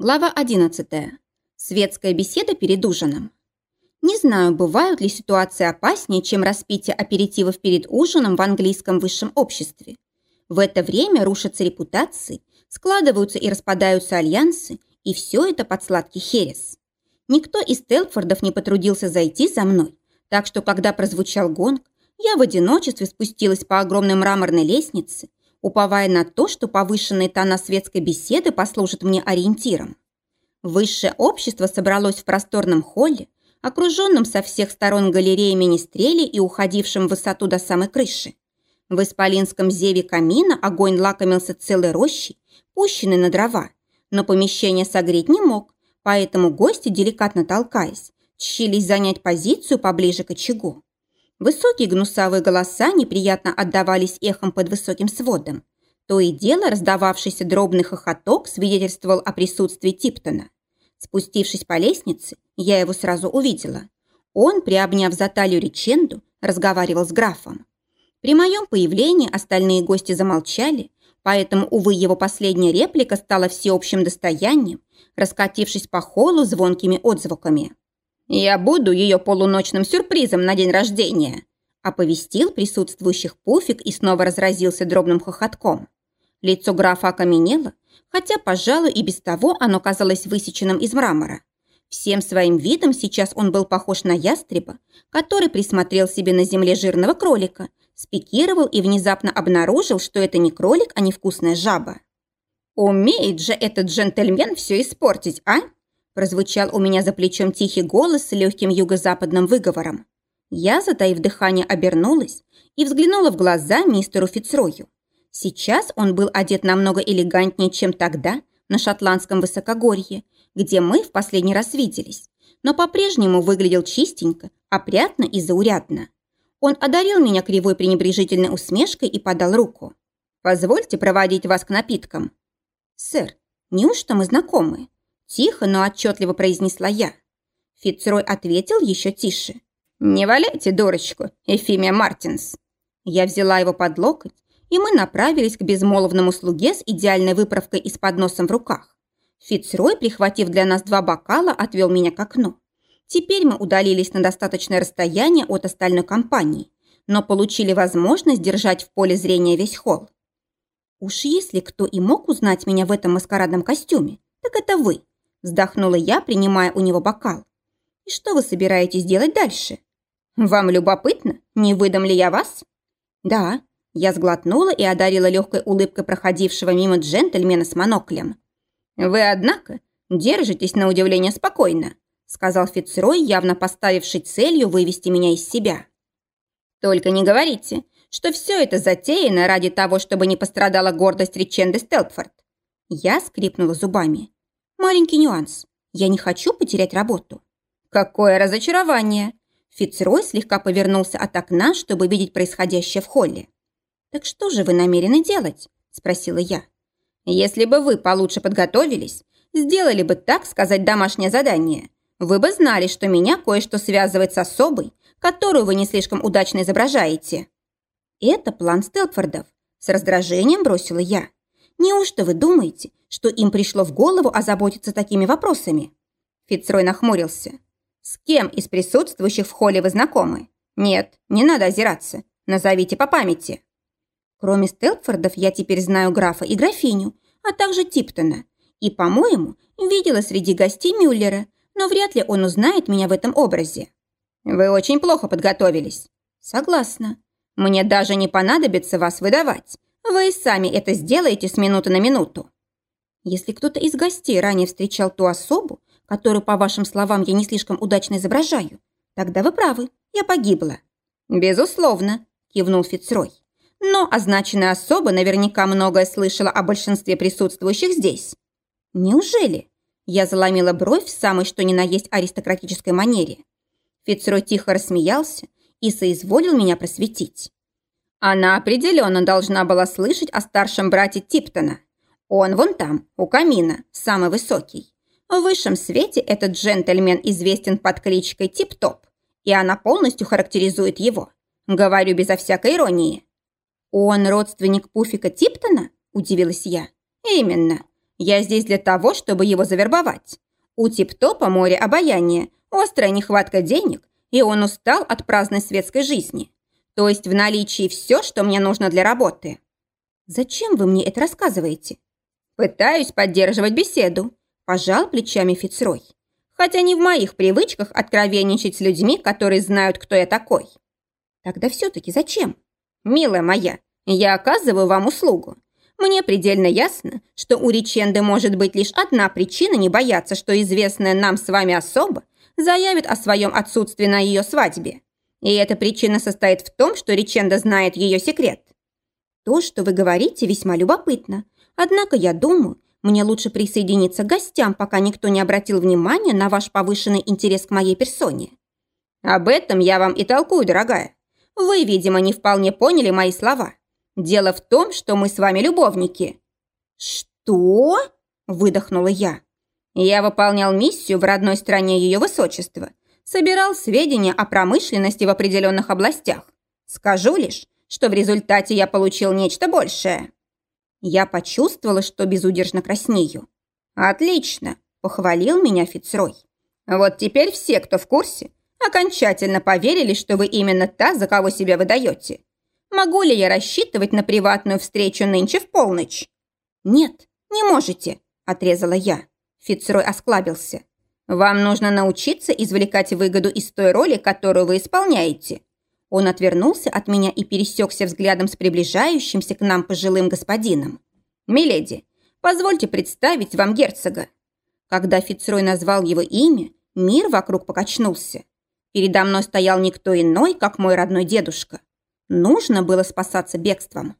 Глава 11. Светская беседа перед ужином. Не знаю, бывают ли ситуации опаснее, чем распитие аперитивов перед ужином в английском высшем обществе. В это время рушатся репутации, складываются и распадаются альянсы, и все это под сладкий херес. Никто из Телфордов не потрудился зайти за мной, так что, когда прозвучал гонг, я в одиночестве спустилась по огромной мраморной лестнице уповая на то, что повышенные тона светской беседы послужат мне ориентиром. Высшее общество собралось в просторном холле, окруженном со всех сторон галереями министрели и уходившим в высоту до самой крыши. В исполинском зеве камина огонь лакомился целой рощей, пущенной на дрова, но помещение согреть не мог, поэтому гости, деликатно толкаясь, тщились занять позицию поближе к очагу. Высокие гнусавые голоса неприятно отдавались эхом под высоким сводом. То и дело раздававшийся дробный хохоток свидетельствовал о присутствии Типтона. Спустившись по лестнице, я его сразу увидела. Он, приобняв за талию реченду, разговаривал с графом. При моем появлении остальные гости замолчали, поэтому, увы, его последняя реплика стала всеобщим достоянием, раскатившись по холлу звонкими отзвуками. «Я буду ее полуночным сюрпризом на день рождения», оповестил присутствующих Пуфик и снова разразился дробным хохотком. Лицо графа окаменело, хотя, пожалуй, и без того оно казалось высеченным из мрамора. Всем своим видом сейчас он был похож на ястреба, который присмотрел себе на земле жирного кролика, спикировал и внезапно обнаружил, что это не кролик, а невкусная жаба. «Умеет же этот джентльмен все испортить, а?» Прозвучал у меня за плечом тихий голос с легким юго-западным выговором. Я, затаив дыхание, обернулась и взглянула в глаза мистеру Фицрою. Сейчас он был одет намного элегантнее, чем тогда, на шотландском высокогорье, где мы в последний раз виделись, но по-прежнему выглядел чистенько, опрятно и заурядно. Он одарил меня кривой пренебрежительной усмешкой и подал руку. «Позвольте проводить вас к напиткам». «Сэр, неужто мы знакомы?» Тихо, но отчетливо произнесла я. Фицрой ответил еще тише. «Не валяйте дурочку, Эфимия Мартинс». Я взяла его под локоть, и мы направились к безмолвному слуге с идеальной выправкой и с подносом в руках. Фицрой, прихватив для нас два бокала, отвел меня к окну. Теперь мы удалились на достаточное расстояние от остальной компании, но получили возможность держать в поле зрения весь холл. Уж если кто и мог узнать меня в этом маскарадном костюме, так это вы, Вздохнула я, принимая у него бокал. «И что вы собираетесь делать дальше? Вам любопытно, не выдам ли я вас?» «Да». Я сглотнула и одарила легкой улыбкой проходившего мимо джентльмена с моноклем. «Вы, однако, держитесь на удивление спокойно», сказал Фицрой, явно поставивший целью вывести меня из себя. «Только не говорите, что все это затеяно ради того, чтобы не пострадала гордость Риченды Стелпфорд». Я скрипнула зубами. Маленький нюанс. Я не хочу потерять работу. Какое разочарование! Фицрой слегка повернулся от окна, чтобы видеть происходящее в холле. «Так что же вы намерены делать?» – спросила я. «Если бы вы получше подготовились, сделали бы, так сказать, домашнее задание, вы бы знали, что меня кое-что связывает с особой, которую вы не слишком удачно изображаете». «Это план Стелфордов», – с раздражением бросила я. Неужто вы думаете, что им пришло в голову озаботиться такими вопросами?» Фицрой нахмурился. «С кем из присутствующих в холле вы знакомы? Нет, не надо озираться. Назовите по памяти». Кроме Стелфордов я теперь знаю графа и графиню, а также Типтона. И, по-моему, видела среди гостей Мюллера, но вряд ли он узнает меня в этом образе. Вы очень плохо подготовились. Согласна. Мне даже не понадобится вас выдавать. Вы и сами это сделаете с минуты на минуту. Если кто-то из гостей ранее встречал ту особу, которую, по вашим словам, я не слишком удачно изображаю, тогда вы правы, я погибла. Безусловно, кивнул Фицрой. Но означенная особа наверняка многое слышала о большинстве присутствующих здесь. Неужели? Я заломила бровь в самой что ни на есть аристократической манере. Фицрой тихо рассмеялся и соизволил меня просветить. Она определенно должна была слышать о старшем брате Типтона. Он вон там, у камина, самый высокий. В высшем свете этот джентльмен известен под кличкой Тип-Топ, и она полностью характеризует его. Говорю безо всякой иронии. «Он родственник Пуфика Типтона?» – удивилась я. «Именно. Я здесь для того, чтобы его завербовать. У тип-топа море обаяния, острая нехватка денег, и он устал от праздной светской жизни. То есть в наличии все, что мне нужно для работы. Зачем вы мне это рассказываете? Пытаюсь поддерживать беседу. Пожал плечами Фицрой. Хотя не в моих привычках откровенничать с людьми, которые знают, кто я такой. Тогда все-таки зачем? Милая моя, я оказываю вам услугу. Мне предельно ясно, что у Риченды может быть лишь одна причина не бояться, что известная нам с вами особа заявит о своем отсутствии на ее свадьбе. И эта причина состоит в том, что Риченда знает ее секрет. То, что вы говорите, весьма любопытно. Однако я думаю, мне лучше присоединиться к гостям, пока никто не обратил внимания на ваш повышенный интерес к моей персоне. Об этом я вам и толкую, дорогая. Вы, видимо, не вполне поняли мои слова. Дело в том, что мы с вами любовники». «Что?» – выдохнула я. Я выполнял миссию в родной стране ее высочества. Собирал сведения о промышленности в определенных областях. Скажу лишь, что в результате я получил нечто большее. Я почувствовала, что безудержно краснею. «Отлично!» – похвалил меня Фицрой. «Вот теперь все, кто в курсе, окончательно поверили, что вы именно та, за кого себя выдаете. Могу ли я рассчитывать на приватную встречу нынче в полночь?» «Нет, не можете», – отрезала я. Фицрой осклабился. «Вам нужно научиться извлекать выгоду из той роли, которую вы исполняете». Он отвернулся от меня и пересекся взглядом с приближающимся к нам пожилым господином. «Миледи, позвольте представить вам герцога». Когда Фицрой назвал его имя, мир вокруг покачнулся. Передо мной стоял никто иной, как мой родной дедушка. Нужно было спасаться бегством.